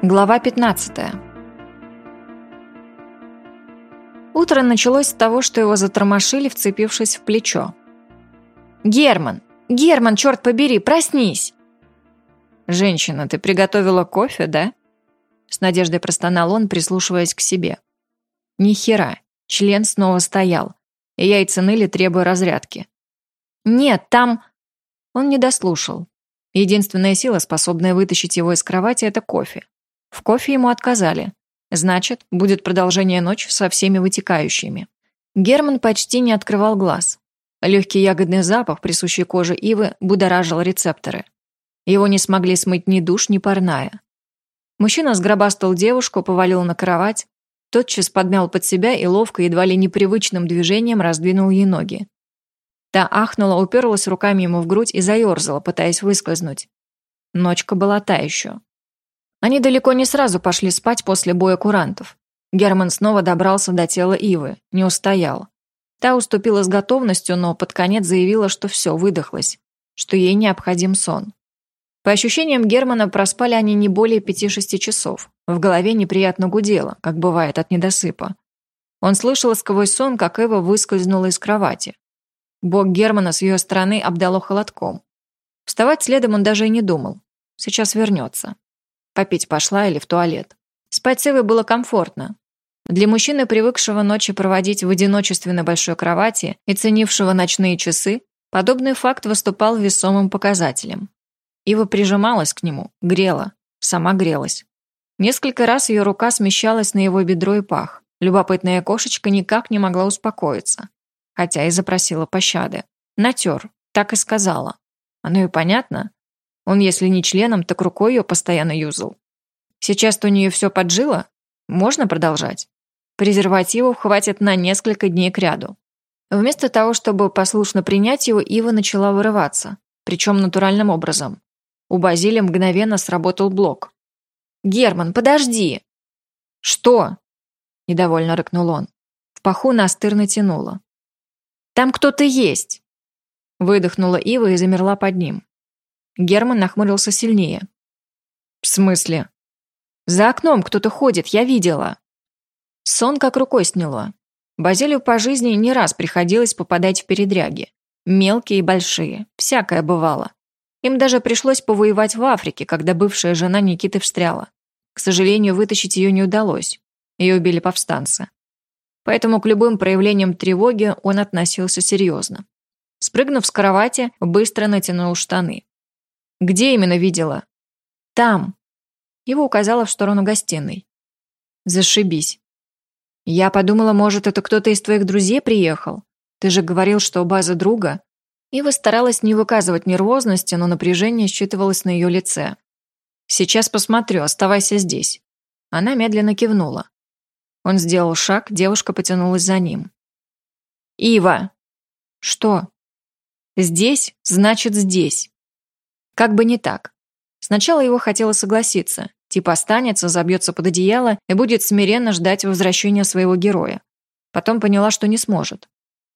Глава 15. Утро началось с того, что его затормошили, вцепившись в плечо. «Герман! Герман, черт побери, проснись!» «Женщина, ты приготовила кофе, да?» С надеждой простонал он, прислушиваясь к себе. «Ни хера!» Член снова стоял, и яйца ныли, требуя разрядки. «Нет, там...» Он не дослушал. Единственная сила, способная вытащить его из кровати, это кофе. В кофе ему отказали. Значит, будет продолжение ночи со всеми вытекающими. Герман почти не открывал глаз. Легкий ягодный запах, присущий коже ивы, будоражил рецепторы. Его не смогли смыть ни душ, ни парная. Мужчина сгробастал девушку, повалил на кровать, тотчас подмял под себя и ловко, едва ли непривычным движением раздвинул ей ноги. Та ахнула, уперлась руками ему в грудь и заерзала, пытаясь выскользнуть. Ночка была та еще. Они далеко не сразу пошли спать после боя курантов. Герман снова добрался до тела Ивы, не устоял. Та уступила с готовностью, но под конец заявила, что все, выдохлась, что ей необходим сон. По ощущениям Германа, проспали они не более пяти-шести часов. В голове неприятно гудело, как бывает от недосыпа. Он слышал сквозь сон, как Эва выскользнула из кровати. Бог Германа с ее стороны обдало холодком. Вставать следом он даже и не думал. Сейчас вернется. Попить пошла или в туалет. Спать с Эвой было комфортно. Для мужчины, привыкшего ночи проводить в одиночестве на большой кровати и ценившего ночные часы, подобный факт выступал весомым показателем. Ива прижималась к нему, грела, сама грелась. Несколько раз ее рука смещалась на его бедро и пах. Любопытная кошечка никак не могла успокоиться, хотя и запросила пощады. Натер, так и сказала. Оно и понятно. Он, если не членом, так рукой ее постоянно юзал. Сейчас-то у нее все поджило. Можно продолжать? Презервативов хватит на несколько дней кряду. Вместо того, чтобы послушно принять его, Ива начала вырываться, причем натуральным образом. У Базилия мгновенно сработал блок. «Герман, подожди!» «Что?» – недовольно рыкнул он. В паху настырно тянуло. «Там кто-то есть!» Выдохнула Ива и замерла под ним. Герман нахмурился сильнее. «В смысле?» «За окном кто-то ходит, я видела». Сон как рукой сняло. Базилию по жизни не раз приходилось попадать в передряги. Мелкие и большие, всякое бывало. Им даже пришлось повоевать в Африке, когда бывшая жена Никиты встряла. К сожалению, вытащить ее не удалось. Ее убили повстанцы. Поэтому к любым проявлениям тревоги он относился серьезно. Спрыгнув с кровати, быстро натянул штаны. «Где именно видела?» «Там». Его указала в сторону гостиной. «Зашибись». «Я подумала, может, это кто-то из твоих друзей приехал? Ты же говорил, что база друга». Ива старалась не выказывать нервозности, но напряжение считывалось на ее лице. «Сейчас посмотрю, оставайся здесь». Она медленно кивнула. Он сделал шаг, девушка потянулась за ним. «Ива!» «Что?» «Здесь, значит, здесь». Как бы не так. Сначала его хотела согласиться, типа останется, забьется под одеяло и будет смиренно ждать возвращения своего героя. Потом поняла, что не сможет.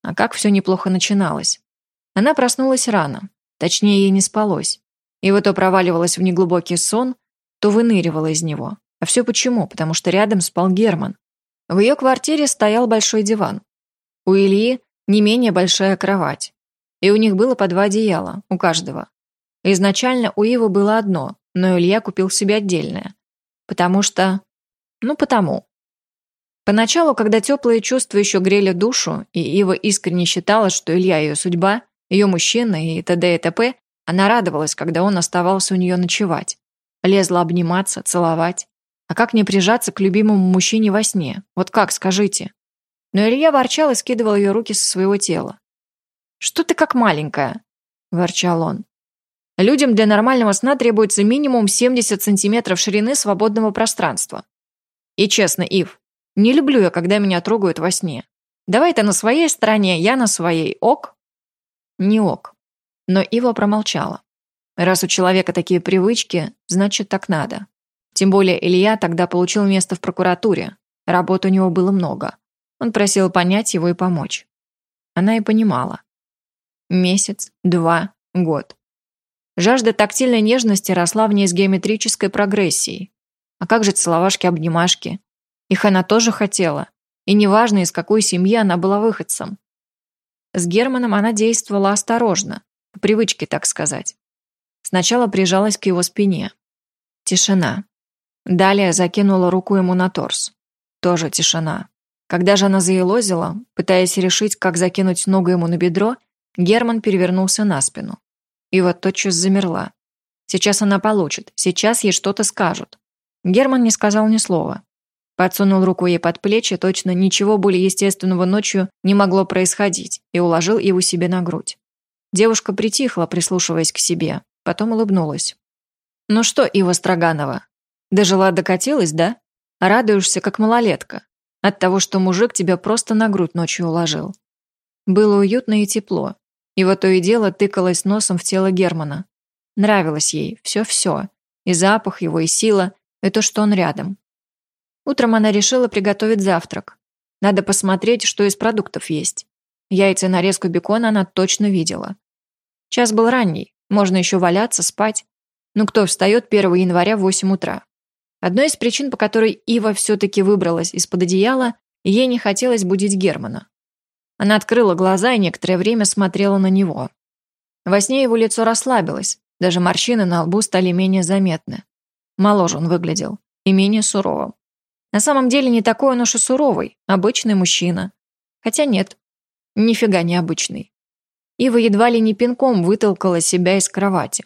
А как все неплохо начиналось. Она проснулась рано, точнее ей не спалось. И вот то проваливалась в неглубокий сон, то выныривала из него. А все почему? Потому что рядом спал Герман. В ее квартире стоял большой диван. У Ильи не менее большая кровать. И у них было по два одеяла, у каждого. Изначально у Ивы было одно, но Илья купил себе отдельное. Потому что... Ну, потому. Поначалу, когда теплые чувства еще грели душу, и Ива искренне считала, что Илья ее судьба, ее мужчина и т.д. и т.п., она радовалась, когда он оставался у нее ночевать. Лезла обниматься, целовать. А как не прижаться к любимому мужчине во сне? Вот как, скажите? Но Илья ворчал и скидывал ее руки со своего тела. «Что ты как маленькая?» – ворчал он. Людям для нормального сна требуется минимум 70 сантиметров ширины свободного пространства. И честно, Ив, не люблю я, когда меня трогают во сне. Давай ты на своей стороне, я на своей. Ок? Не ок. Но Ива промолчала. Раз у человека такие привычки, значит, так надо. Тем более Илья тогда получил место в прокуратуре. Работы у него было много. Он просил понять его и помочь. Она и понимала. Месяц, два, год. Жажда тактильной нежности росла в ней с геометрической прогрессией. А как же целовашки-обнимашки? Их она тоже хотела. И неважно, из какой семьи она была выходцем. С Германом она действовала осторожно, по привычке, так сказать. Сначала прижалась к его спине. Тишина. Далее закинула руку ему на торс. Тоже тишина. Когда же она заелозила, пытаясь решить, как закинуть ногу ему на бедро, Герман перевернулся на спину. И вот тотчас замерла. Сейчас она получит, сейчас ей что-то скажут. Герман не сказал ни слова. Подсунул руку ей под плечи, точно ничего более естественного ночью не могло происходить, и уложил его себе на грудь. Девушка притихла, прислушиваясь к себе, потом улыбнулась. «Ну что, Ива Строганова, дожила докатилась, да? Радуешься, как малолетка, от того, что мужик тебя просто на грудь ночью уложил». Было уютно и тепло. И то и дело тыкалась носом в тело Германа. Нравилось ей все-все. И запах его, и сила, и то, что он рядом. Утром она решила приготовить завтрак. Надо посмотреть, что из продуктов есть. Яйца и нарезку бекона она точно видела. Час был ранний, можно еще валяться, спать. Ну кто встает 1 января в 8 утра? Одной из причин, по которой Ива все-таки выбралась из-под одеяла, ей не хотелось будить Германа. Она открыла глаза и некоторое время смотрела на него. Во сне его лицо расслабилось, даже морщины на лбу стали менее заметны. Моложе он выглядел и менее суровым. На самом деле не такой он уж и суровый, обычный мужчина. Хотя нет, нифига не обычный. Ива едва ли не пинком вытолкала себя из кровати.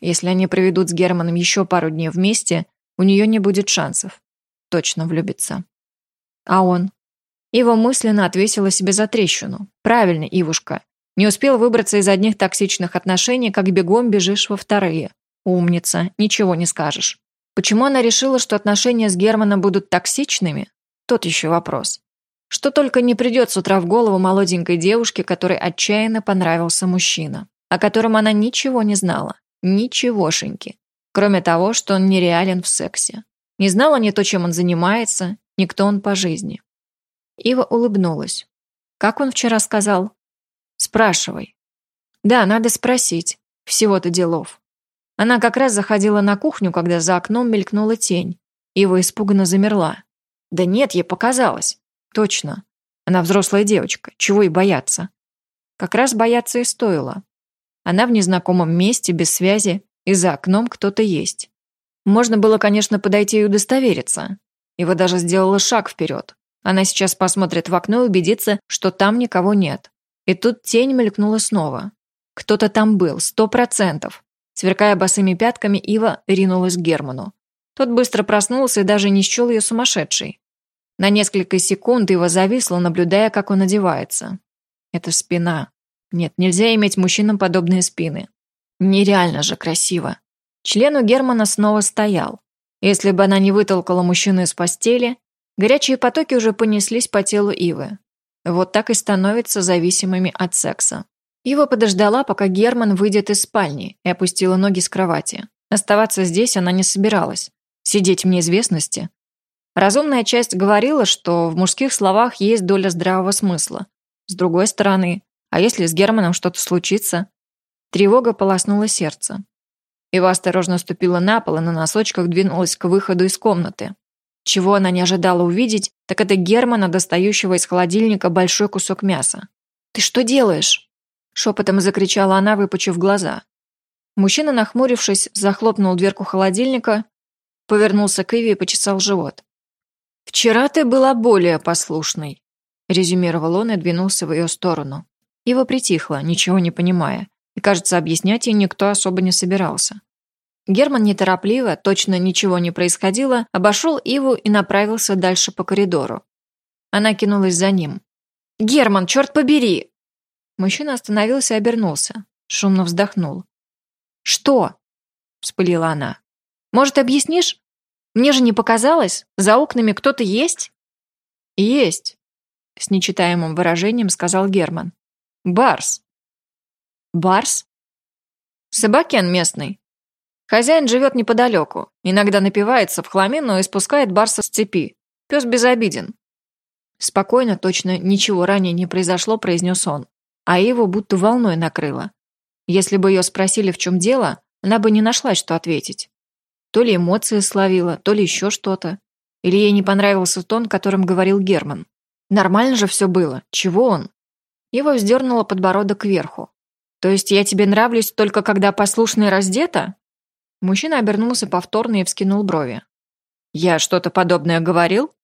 Если они проведут с Германом еще пару дней вместе, у нее не будет шансов. Точно влюбиться. А он? Ива мысленно отвесила себе за трещину. Правильно, Ивушка. Не успел выбраться из одних токсичных отношений, как бегом бежишь во вторые. Умница, ничего не скажешь. Почему она решила, что отношения с Германом будут токсичными? Тот еще вопрос. Что только не придет с утра в голову молоденькой девушке, которой отчаянно понравился мужчина, о котором она ничего не знала. Ничегошеньки. Кроме того, что он нереален в сексе. Не знала ни то, чем он занимается, ни кто он по жизни. Ива улыбнулась. «Как он вчера сказал?» «Спрашивай». «Да, надо спросить. Всего-то делов». Она как раз заходила на кухню, когда за окном мелькнула тень. Ива испуганно замерла. Да нет, ей показалось. Точно. Она взрослая девочка. Чего и бояться? Как раз бояться и стоило. Она в незнакомом месте, без связи, и за окном кто-то есть. Можно было, конечно, подойти и удостовериться. Ива даже сделала шаг вперед. Она сейчас посмотрит в окно и убедится, что там никого нет. И тут тень мелькнула снова. Кто-то там был, сто процентов. Сверкая босыми пятками, Ива ринулась к Герману. Тот быстро проснулся и даже не счел ее сумасшедшей. На несколько секунд Ива зависла, наблюдая, как он одевается. Это спина. Нет, нельзя иметь мужчинам подобные спины. Нереально же красиво. Член у Германа снова стоял. Если бы она не вытолкала мужчину из постели, горячие потоки уже понеслись по телу Ивы. Вот так и становятся зависимыми от секса. Ива подождала, пока Герман выйдет из спальни и опустила ноги с кровати. Оставаться здесь она не собиралась. Сидеть в неизвестности. Разумная часть говорила, что в мужских словах есть доля здравого смысла. С другой стороны, а если с Германом что-то случится? Тревога полоснула сердце. Ива осторожно ступила на пол и на носочках двинулась к выходу из комнаты. Чего она не ожидала увидеть, так это Германа, достающего из холодильника большой кусок мяса. «Ты что делаешь?» Шепотом закричала она, выпучив глаза. Мужчина, нахмурившись, захлопнул дверку холодильника, повернулся к Иве и почесал живот. «Вчера ты была более послушной», — резюмировал он и двинулся в ее сторону. Ива притихла, ничего не понимая, и, кажется, объяснять ей никто особо не собирался. Герман неторопливо, точно ничего не происходило, обошел Иву и направился дальше по коридору. Она кинулась за ним. «Герман, черт побери!» Мужчина остановился и обернулся. Шумно вздохнул. «Что?» – вспылила она. «Может, объяснишь? Мне же не показалось. За окнами кто-то есть?» «Есть», – с нечитаемым выражением сказал Герман. «Барс». «Барс?» «Собакен местный. Хозяин живет неподалеку. Иногда напивается в хламину и спускает барса с цепи. Пес безобиден». Спокойно, точно ничего ранее не произошло, произнес он а его будто волной накрыло. Если бы ее спросили, в чем дело, она бы не нашла, что ответить. То ли эмоции словила, то ли еще что-то. Или ей не понравился тон, которым говорил Герман. Нормально же все было. Чего он? Ива вздернула подбородок кверху. «То есть я тебе нравлюсь только когда послушная раздета?» Мужчина обернулся повторно и вскинул брови. «Я что-то подобное говорил?»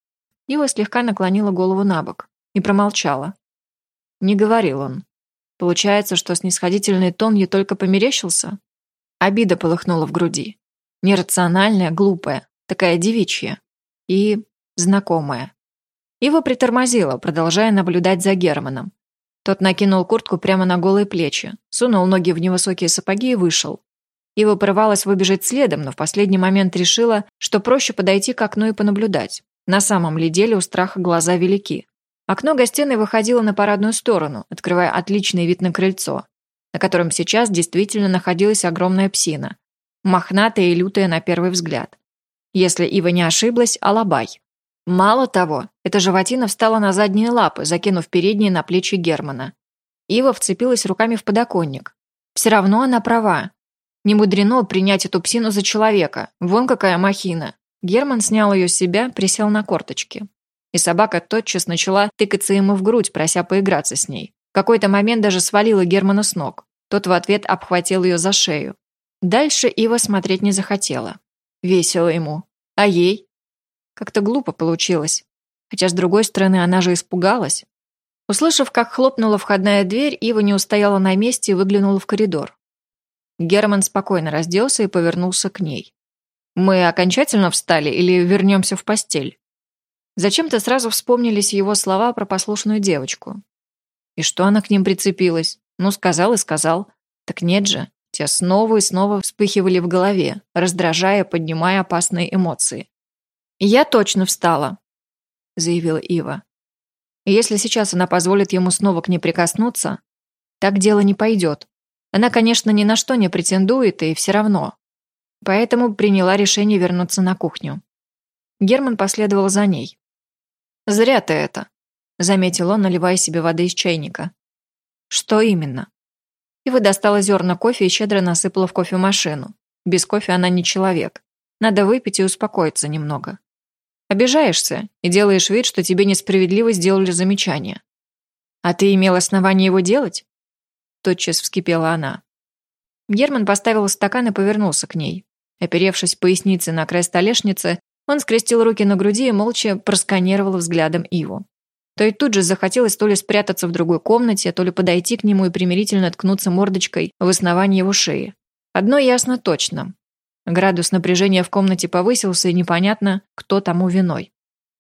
Ива слегка наклонила голову на бок и промолчала. Не говорил он. Получается, что снисходительный тон ей только померещился? Обида полыхнула в груди. Нерациональная, глупая, такая девичья. И знакомая. Ива притормозила, продолжая наблюдать за Германом. Тот накинул куртку прямо на голые плечи, сунул ноги в невысокие сапоги и вышел. Ива порывалась выбежать следом, но в последний момент решила, что проще подойти к окну и понаблюдать. На самом ли деле у страха глаза велики. Окно гостиной выходило на парадную сторону, открывая отличный вид на крыльцо, на котором сейчас действительно находилась огромная псина, мохнатая и лютая на первый взгляд. Если Ива не ошиблась, алабай. Мало того, эта животина встала на задние лапы, закинув передние на плечи Германа. Ива вцепилась руками в подоконник. Все равно она права. Не мудрено принять эту псину за человека. Вон какая махина. Герман снял ее с себя, присел на корточки. И собака тотчас начала тыкаться ему в грудь, прося поиграться с ней. В какой-то момент даже свалила Германа с ног. Тот в ответ обхватил ее за шею. Дальше Ива смотреть не захотела. Весело ему. А ей? Как-то глупо получилось. Хотя, с другой стороны, она же испугалась. Услышав, как хлопнула входная дверь, Ива не устояла на месте и выглянула в коридор. Герман спокойно разделся и повернулся к ней. «Мы окончательно встали или вернемся в постель?» Зачем-то сразу вспомнились его слова про послушную девочку. И что она к ним прицепилась? Ну, сказал и сказал. Так нет же. Те снова и снова вспыхивали в голове, раздражая, поднимая опасные эмоции. «Я точно встала», — заявила Ива. Если сейчас она позволит ему снова к ней прикоснуться, так дело не пойдет. Она, конечно, ни на что не претендует, и все равно. Поэтому приняла решение вернуться на кухню. Герман последовал за ней. «Зря ты это», — заметил он, наливая себе воды из чайника. «Что именно?» Ива достала зерна кофе и щедро насыпала в кофемашину. Без кофе она не человек. Надо выпить и успокоиться немного. Обижаешься и делаешь вид, что тебе несправедливо сделали замечание. А ты имел основание его делать? Тотчас вскипела она. Герман поставил стакан и повернулся к ней. Оперевшись поясницей на край столешницы, он скрестил руки на груди и молча просканировал взглядом Иву. То и тут же захотелось то ли спрятаться в другой комнате, то ли подойти к нему и примирительно ткнуться мордочкой в основании его шеи. Одно ясно точно. Градус напряжения в комнате повысился, и непонятно, кто тому виной.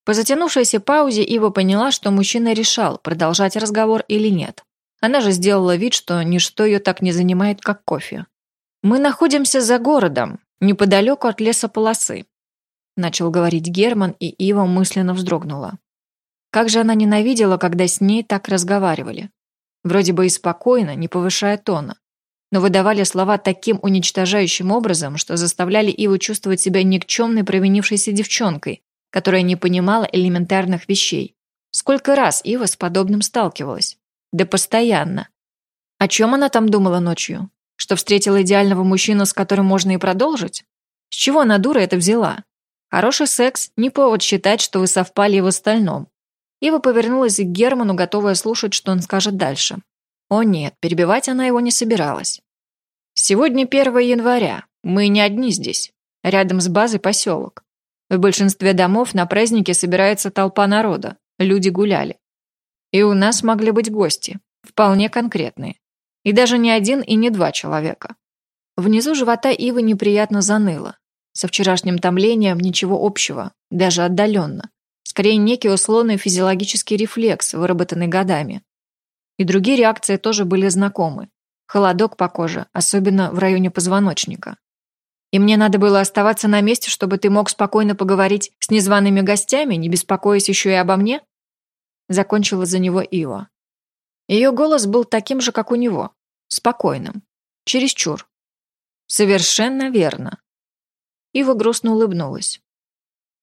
По затянувшейся паузе Ива поняла, что мужчина решал, продолжать разговор или нет. Она же сделала вид, что ничто ее так не занимает, как кофе. «Мы находимся за городом, неподалеку от лесополосы», начал говорить Герман, и Ива мысленно вздрогнула. Как же она ненавидела, когда с ней так разговаривали. Вроде бы и спокойно, не повышая тона. Но выдавали слова таким уничтожающим образом, что заставляли Иву чувствовать себя никчемной провинившейся девчонкой, которая не понимала элементарных вещей. Сколько раз Ива с подобным сталкивалась? Да постоянно. О чем она там думала ночью? Что встретила идеального мужчину, с которым можно и продолжить? С чего она, дура, это взяла? Хороший секс – не повод считать, что вы совпали в остальном. Ива повернулась к Герману, готовая слушать, что он скажет дальше. О нет, перебивать она его не собиралась. Сегодня 1 января. Мы не одни здесь. Рядом с базой поселок. В большинстве домов на празднике собирается толпа народа. Люди гуляли. И у нас могли быть гости. Вполне конкретные. И даже не один и не два человека. Внизу живота Ивы неприятно заныло. Со вчерашним томлением ничего общего, даже отдаленно. Скорее, некий условный физиологический рефлекс, выработанный годами. И другие реакции тоже были знакомы. Холодок по коже, особенно в районе позвоночника. И мне надо было оставаться на месте, чтобы ты мог спокойно поговорить с незваными гостями, не беспокоясь еще и обо мне? Закончила за него Ива. Ее голос был таким же, как у него. Спокойным. Чересчур. Совершенно верно. Ива грустно улыбнулась.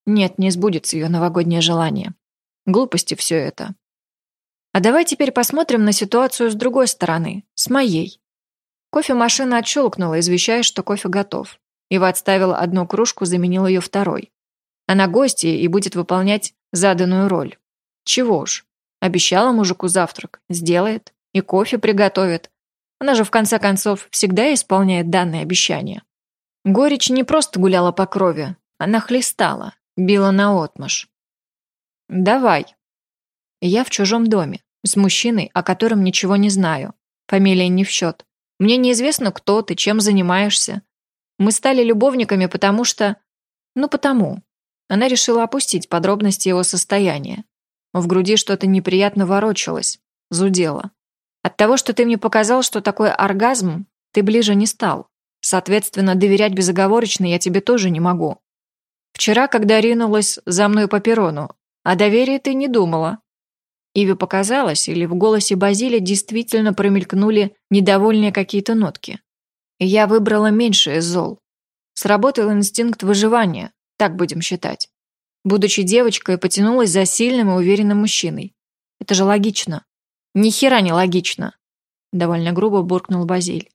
Нет, не сбудется ее новогоднее желание. Глупости все это. А давай теперь посмотрим на ситуацию с другой стороны, с моей. Кофемашина отщелкнула, извещая, что кофе готов. Ива отставила одну кружку, заменил ее второй. Она гостья и будет выполнять заданную роль. Чего уж. Обещала мужику завтрак. Сделает. И кофе приготовит. Она же, в конце концов, всегда исполняет данные обещания. Горечь не просто гуляла по крови. Она хлестала, била наотмашь. «Давай». Я в чужом доме, с мужчиной, о котором ничего не знаю. Фамилия не в счет. Мне неизвестно, кто ты, чем занимаешься. Мы стали любовниками, потому что... Ну, потому. Она решила опустить подробности его состояния. В груди что-то неприятно ворочалось, зудело. От того, что ты мне показал, что такое оргазм, ты ближе не стал. Соответственно, доверять безоговорочно я тебе тоже не могу. Вчера, когда ринулась за мной по перрону, о доверии ты не думала. Иве показалось, или в голосе Базили действительно промелькнули недовольные какие-то нотки. Я выбрала меньшее зол. Сработал инстинкт выживания, так будем считать. Будучи девочкой, потянулась за сильным и уверенным мужчиной. Это же логично. Ни хера не логично. Довольно грубо буркнул Базиль.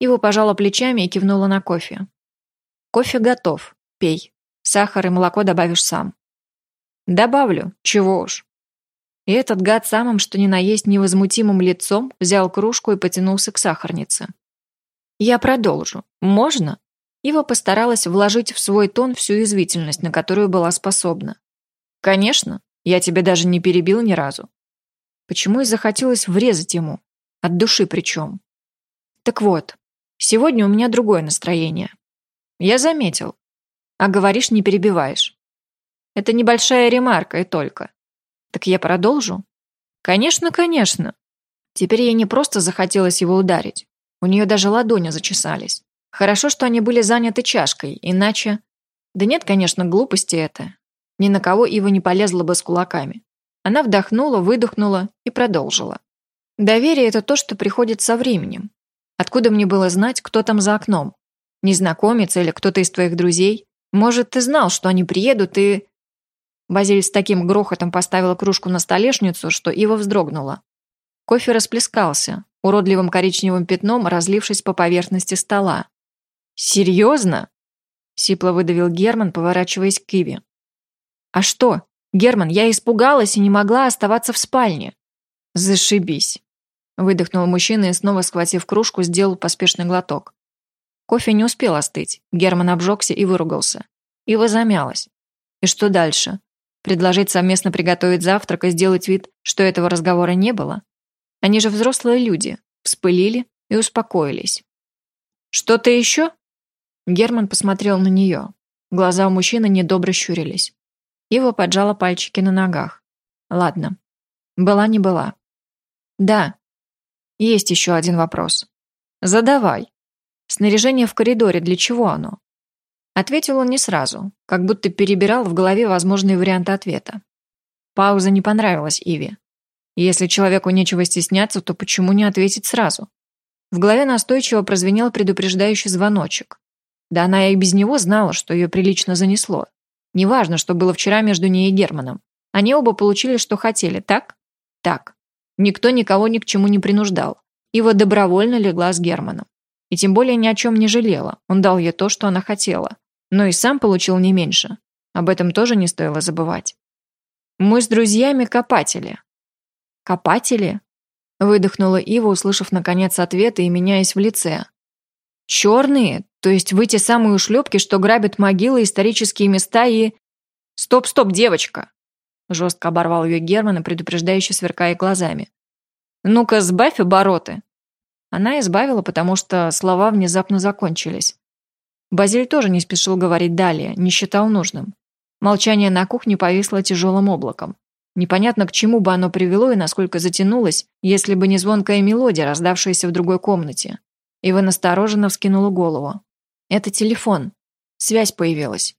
Ива пожала плечами и кивнула на кофе. Кофе готов. Пей. Сахар и молоко добавишь сам. Добавлю. Чего уж. И этот гад самым, что ни на есть невозмутимым лицом, взял кружку и потянулся к сахарнице. «Я продолжу. Можно?» Ива постаралась вложить в свой тон всю извительность, на которую была способна. «Конечно. Я тебя даже не перебил ни разу». Почему и захотелось врезать ему? От души причем. Так вот, сегодня у меня другое настроение. Я заметил. А говоришь, не перебиваешь. Это небольшая ремарка и только. Так я продолжу? Конечно, конечно. Теперь ей не просто захотелось его ударить. У нее даже ладони зачесались. Хорошо, что они были заняты чашкой, иначе... Да нет, конечно, глупости это. Ни на кого Ива не полезла бы с кулаками. Она вдохнула, выдохнула и продолжила. Доверие – это то, что приходит со временем. Откуда мне было знать, кто там за окном? Незнакомец или кто-то из твоих друзей? Может, ты знал, что они приедут и... Базиль с таким грохотом поставила кружку на столешницу, что Ива вздрогнула. Кофе расплескался, уродливым коричневым пятном разлившись по поверхности стола. «Серьезно?» – сипло выдавил Герман, поворачиваясь к Иве. «А что? Герман, я испугалась и не могла оставаться в спальне». «Зашибись», – выдохнул мужчина и снова, схватив кружку, сделал поспешный глоток. Кофе не успел остыть, Герман обжегся и выругался. Ива замялась. И что дальше? Предложить совместно приготовить завтрак и сделать вид, что этого разговора не было? Они же взрослые люди, вспылили и успокоились. «Что-то еще?» Герман посмотрел на нее. Глаза у мужчины недобро щурились. Ива поджала пальчики на ногах. «Ладно. Была не была». «Да. Есть еще один вопрос». «Задавай. Снаряжение в коридоре, для чего оно?» Ответил он не сразу, как будто перебирал в голове возможные варианты ответа. Пауза не понравилась Иве. Если человеку нечего стесняться, то почему не ответить сразу? В голове настойчиво прозвенел предупреждающий звоночек. Да она и без него знала, что ее прилично занесло. Неважно, что было вчера между ней и Германом. Они оба получили, что хотели, так? Так. Никто никого ни к чему не принуждал. Ива добровольно легла с Германом. И тем более ни о чем не жалела. Он дал ей то, что она хотела но и сам получил не меньше. Об этом тоже не стоило забывать. Мы с друзьями копатели. Копатели? Выдохнула Ива, услышав наконец ответ и меняясь в лице. Черные? То есть вы те самые ушлепки, что грабят могилы, исторические места и... Стоп, стоп, девочка! Жестко оборвал ее Герман, предупреждающе сверкая глазами. «Ну-ка, сбавь обороты!» Она избавила, потому что слова внезапно закончились. Базиль тоже не спешил говорить далее, не считал нужным. Молчание на кухне повисло тяжелым облаком. Непонятно, к чему бы оно привело и насколько затянулось, если бы не звонкая мелодия, раздавшаяся в другой комнате. Ива настороженно вскинула голову. «Это телефон. Связь появилась.